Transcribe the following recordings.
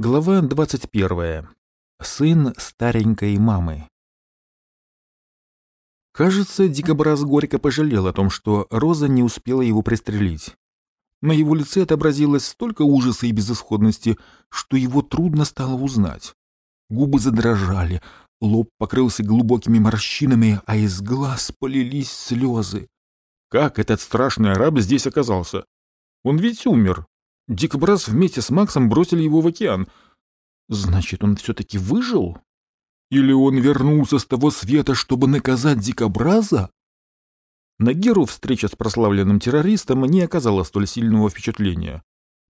Глава 21. Сын старенькой мамы. Кажется, Дикобраз горько пожалел о том, что Роза не успела его пристрелить. На его лице отобразилось столько ужаса и безысходности, что его трудно стало узнать. Губы задрожали, лоб покрылся глубокими морщинами, а из глаз полились слезы. Как этот страшный араб здесь оказался? Он ведь умер, Дикобраз вместе с Максом бросили его в океан. Значит, он все-таки выжил? Или он вернулся с того света, чтобы наказать Дикобраза? На Геру встреча с прославленным террористом не оказала столь сильного впечатления.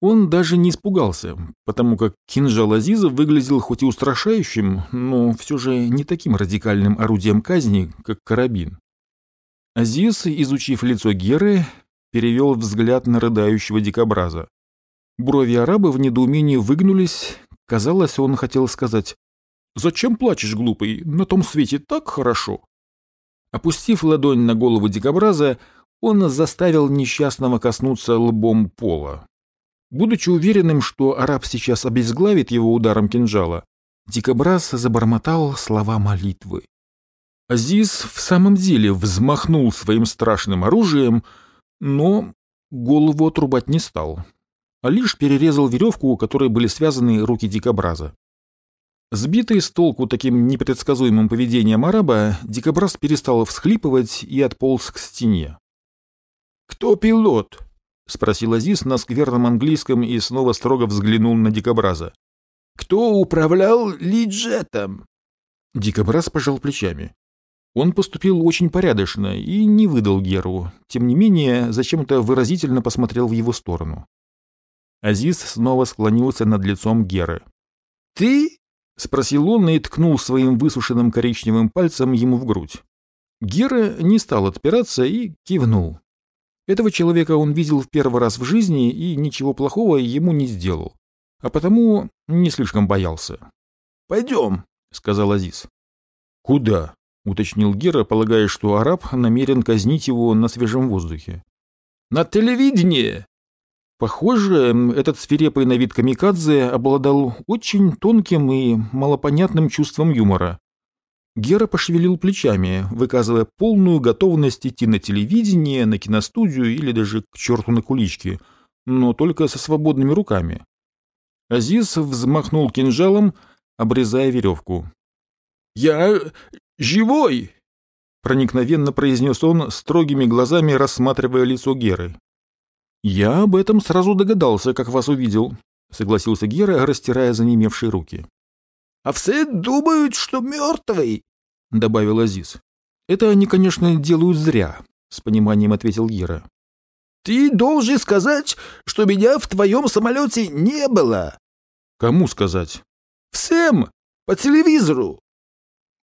Он даже не испугался, потому как кинжал Азиза выглядел хоть и устрашающим, но все же не таким радикальным орудием казни, как карабин. Азиз, изучив лицо Геры, перевел взгляд на рыдающего дикобраза. Брови араба в недоумении выгнулись. Казалось, он хотел сказать «Зачем плачешь, глупый? На том свете так хорошо». Опустив ладонь на голову дикобраза, он заставил несчастного коснуться лбом пола. Будучи уверенным, что араб сейчас обезглавит его ударом кинжала, дикобраз забормотал слова молитвы. Азиз в самом деле взмахнул своим страшным оружием, но голову отрубать не стал а лишь перерезал веревку, у которой были связаны руки дикобраза. Сбитый с толку таким непредсказуемым поведением араба, дикобраз перестал всхлипывать и отполз к стене. «Кто пилот?» — спросил Азиз на скверном английском и снова строго взглянул на дикобраза. «Кто управлял лиджетом?» Дикобраз пожал плечами. Он поступил очень порядочно и не выдал Геру, тем не менее зачем-то выразительно посмотрел в его сторону. Азиз снова склонился над лицом Геры. «Ты?» — спросил он и ткнул своим высушенным коричневым пальцем ему в грудь. Гера не стал отпираться и кивнул. Этого человека он видел в первый раз в жизни и ничего плохого ему не сделал, а потому не слишком боялся. «Пойдем», — сказал Азиз. «Куда?» — уточнил Гера, полагая, что араб намерен казнить его на свежем воздухе. «На телевидении!» Похоже, этот свирепый на вид камикадзе обладал очень тонким и малопонятным чувством юмора. Гера пошевелил плечами, выказывая полную готовность идти на телевидение, на киностудию или даже к черту на кулички, но только со свободными руками. Азиз взмахнул кинжалом, обрезая веревку. «Я живой!» — проникновенно произнес он, строгими глазами рассматривая лицо Геры. «Я об этом сразу догадался, как вас увидел», — согласился Гера, растирая занемевшие руки. «А все думают, что мертвый», — добавил Азиз. «Это они, конечно, делают зря», — с пониманием ответил Гера. «Ты должен сказать, что меня в твоем самолете не было». «Кому сказать?» «Всем! По телевизору!»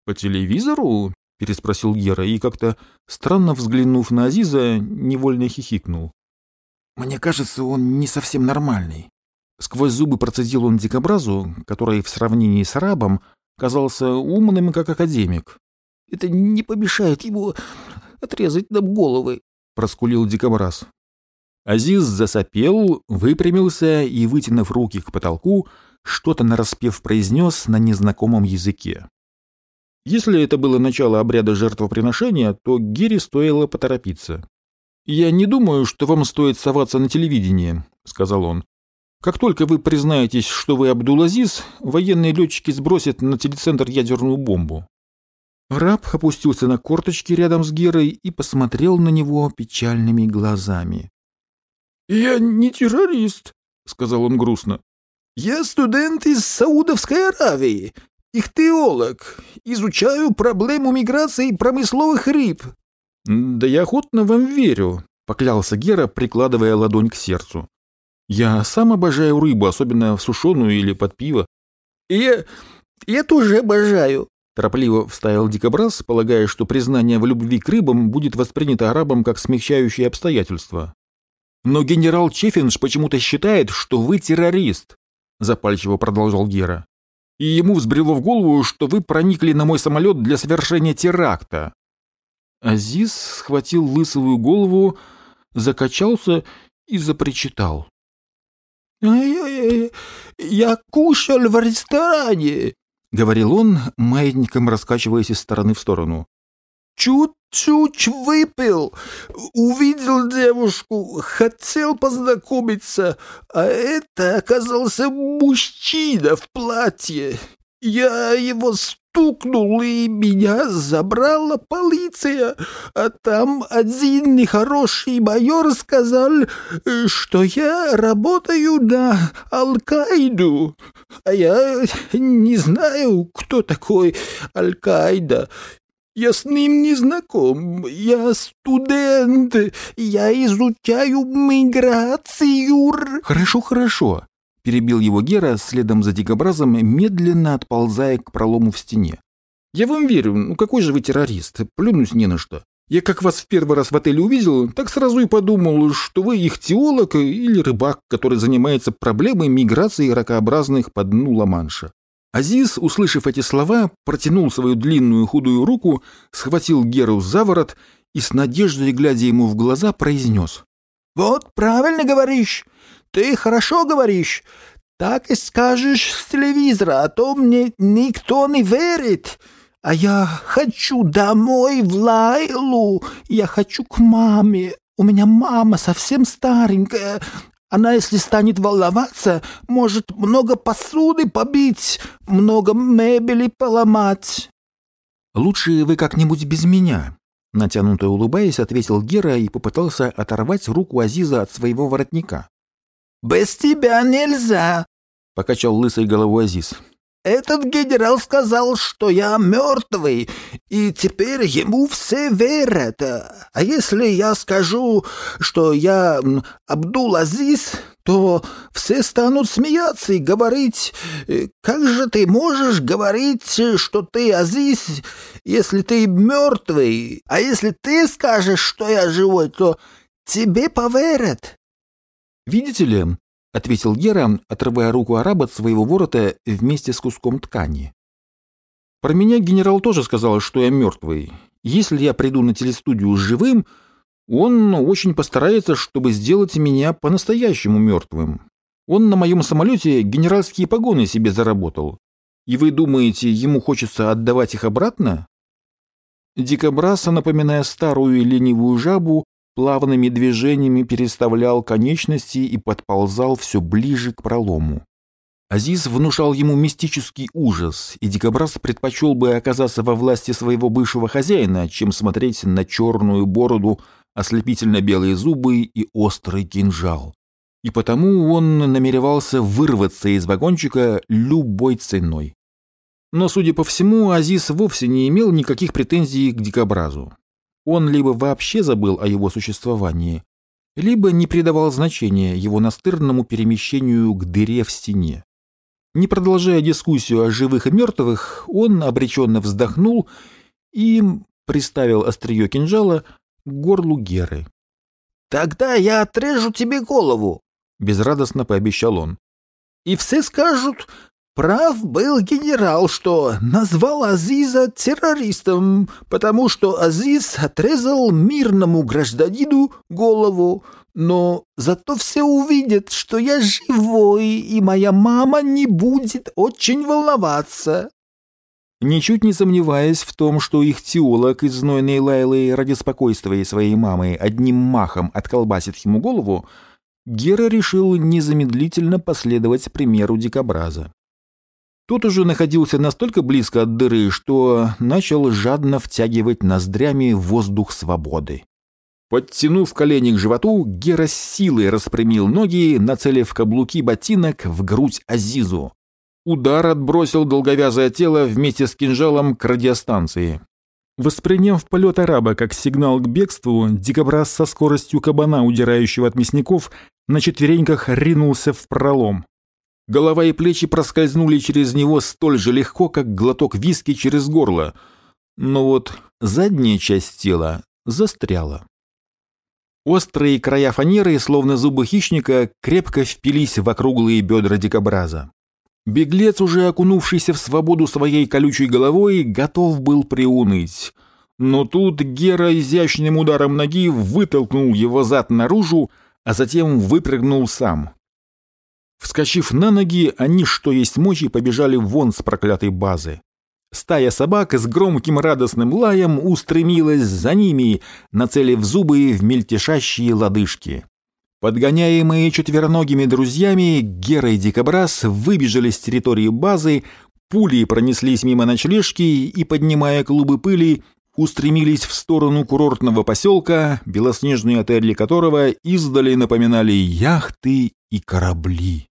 «По телевизору?» — переспросил Гера и как-то, странно взглянув на Азиза, невольно хихикнул. Мне кажется, он не совсем нормальный. Сквозь зубы процедил он дикобразу, который в сравнении с рабом казался умным, как академик. «Это не помешает ему отрезать нам головы», — проскулил дикобраз. Азиз засопел, выпрямился и, вытянув руки к потолку, что-то нараспев произнес на незнакомом языке. Если это было начало обряда жертвоприношения, то Гире стоило поторопиться. «Я не думаю, что вам стоит соваться на телевидение», — сказал он. «Как только вы признаетесь, что вы Абдул-Азиз, военные летчики сбросят на телецентр ядерную бомбу». Раб опустился на корточки рядом с Герой и посмотрел на него печальными глазами. «Я не террорист», — сказал он грустно. «Я студент из Саудовской Аравии, ихтеолог, изучаю проблему миграции промысловых рыб, «Да я охотно вам верю», — поклялся Гера, прикладывая ладонь к сердцу. «Я сам обожаю рыбу, особенно сушеную или под пиво». «Я... я тоже обожаю», — торопливо вставил дикобраз, полагая, что признание в любви к рыбам будет воспринято арабам как смягчающее обстоятельство. «Но генерал Чефинш почему-то считает, что вы террорист», — запальчиво продолжал Гера. «И ему взбрело в голову, что вы проникли на мой самолет для совершения теракта. Азиз схватил лысовую голову, закачался и запричитал. «Я, кушал в ресторане», — говорил он, маятником раскачиваясь из стороны в сторону. «Чуть-чуть выпил, увидел девушку, хотел познакомиться, а это оказался мужчина в платье. Я его стукнул, и меня забрала полиция. А там один нехороший майор сказал, что я работаю на Аль-Каиду. А я не знаю, кто такой Аль-Каида. Я с ним не знаком. Я студент. Я изучаю миграцию. Хорошо, хорошо. Перебил его Гера, следом за дикобразом, медленно отползая к пролому в стене. «Я вам верю, ну какой же вы террорист, плюнуть не на что. Я как вас в первый раз в отеле увидел, так сразу и подумал, что вы их теолог или рыбак, который занимается проблемой миграции ракообразных по дну Ла-Манша». Азиз, услышав эти слова, протянул свою длинную худую руку, схватил Геру за ворот и с надеждой, глядя ему в глаза, произнес. «Вот правильно говоришь. Ты хорошо говоришь. Так и скажешь с телевизора, а то мне никто не верит. А я хочу домой в Лайлу. Я хочу к маме. У меня мама совсем старенькая. Она, если станет волноваться, может много посуды побить, много мебели поломать. Лучше вы как-нибудь без меня, натянуто улыбаясь, ответил Гера и попытался оторвать руку Азиза от своего воротника. «Без тебя нельзя», — покачал лысой головой Азиз. «Этот генерал сказал, что я мертвый, и теперь ему все верят. А если я скажу, что я Абдул-Азиз, то все станут смеяться и говорить, как же ты можешь говорить, что ты Азиз, если ты мертвый, а если ты скажешь, что я живой, то тебе поверят. «Видите ли», — ответил Гера, отрывая руку араба от своего ворота вместе с куском ткани. «Про меня генерал тоже сказал, что я мертвый. Если я приду на телестудию живым, он очень постарается, чтобы сделать меня по-настоящему мертвым. Он на моем самолете генеральские погоны себе заработал. И вы думаете, ему хочется отдавать их обратно?» Дикобраса, напоминая старую ленивую жабу, плавными движениями переставлял конечности и подползал все ближе к пролому. Азиз внушал ему мистический ужас, и дикобраз предпочел бы оказаться во власти своего бывшего хозяина, чем смотреть на черную бороду, ослепительно белые зубы и острый кинжал. И потому он намеревался вырваться из вагончика любой ценой. Но, судя по всему, Азиз вовсе не имел никаких претензий к дикобразу. Он либо вообще забыл о его существовании, либо не придавал значения его настырному перемещению к дыре в стене. Не продолжая дискуссию о живых и мертвых, он обреченно вздохнул и приставил острие кинжала к горлу Геры. «Тогда я отрежу тебе голову», — безрадостно пообещал он. «И все скажут, Прав был генерал, что назвал Азиза террористом, потому что Азиз отрезал мирному гражданину голову. Но зато все увидят, что я живой, и моя мама не будет очень волноваться. Ничуть не сомневаясь в том, что их теолог из знойной Лайлы ради спокойствия своей мамы одним махом отколбасит ему голову, Гера решил незамедлительно последовать примеру дикобраза. Тот уже находился настолько близко от дыры, что начал жадно втягивать ноздрями воздух свободы. Подтянув колени к животу, Гера с силой распрямил ноги, нацелив каблуки ботинок в грудь Азизу. Удар отбросил долговязое тело вместе с кинжалом к радиостанции. Восприняв полет араба как сигнал к бегству, дикобраз со скоростью кабана, удирающего от мясников, на четвереньках ринулся в пролом. Голова и плечи проскользнули через него столь же легко, как глоток виски через горло. Но вот задняя часть тела застряла. Острые края фанеры, словно зубы хищника, крепко впились в округлые бедра дикобраза. Беглец, уже окунувшийся в свободу своей колючей головой, готов был приуныть. Но тут Гера изящным ударом ноги вытолкнул его зад наружу, а затем выпрыгнул сам. Вскочив на ноги, они, что есть мочи, побежали вон с проклятой базы. Стая собак с громким радостным лаем устремилась за ними, нацелив зубы в мельтешащие лодыжки. Подгоняемые четвероногими друзьями, Гера и Дикобраз выбежали с территории базы, пули пронеслись мимо ночлежки и, поднимая клубы пыли, устремились в сторону курортного поселка, белоснежные отели которого издали напоминали яхты и корабли.